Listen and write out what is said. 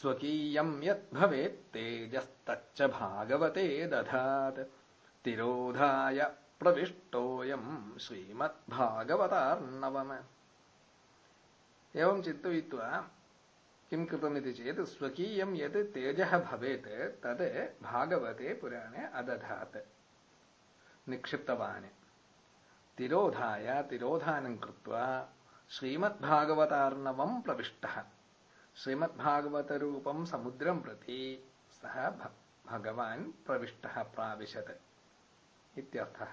स्वकीयम् यत् भवेत् तेजस्तच्च भागवते दधात्। तिरोधाय प्रविष्टोऽयम् श्रीमद्भागवतार्णवम्। एवम् चिन्तयित्वा किम् कृतमिति चेत् स्वकीयम् यत् तेजः भवेत् तद् भागवते पुराणे अदधात्। निक्षिप्तवान्। तिरोधाय तिरोधानं कृत्वा श्रीमद्भागवतार्णवम् प्रविष्टः। श्रीमद्भागवतरूपम् समुद्रम् प्रति सः भगवान् प्रविष्टः प्राविशत् इत्यर्थः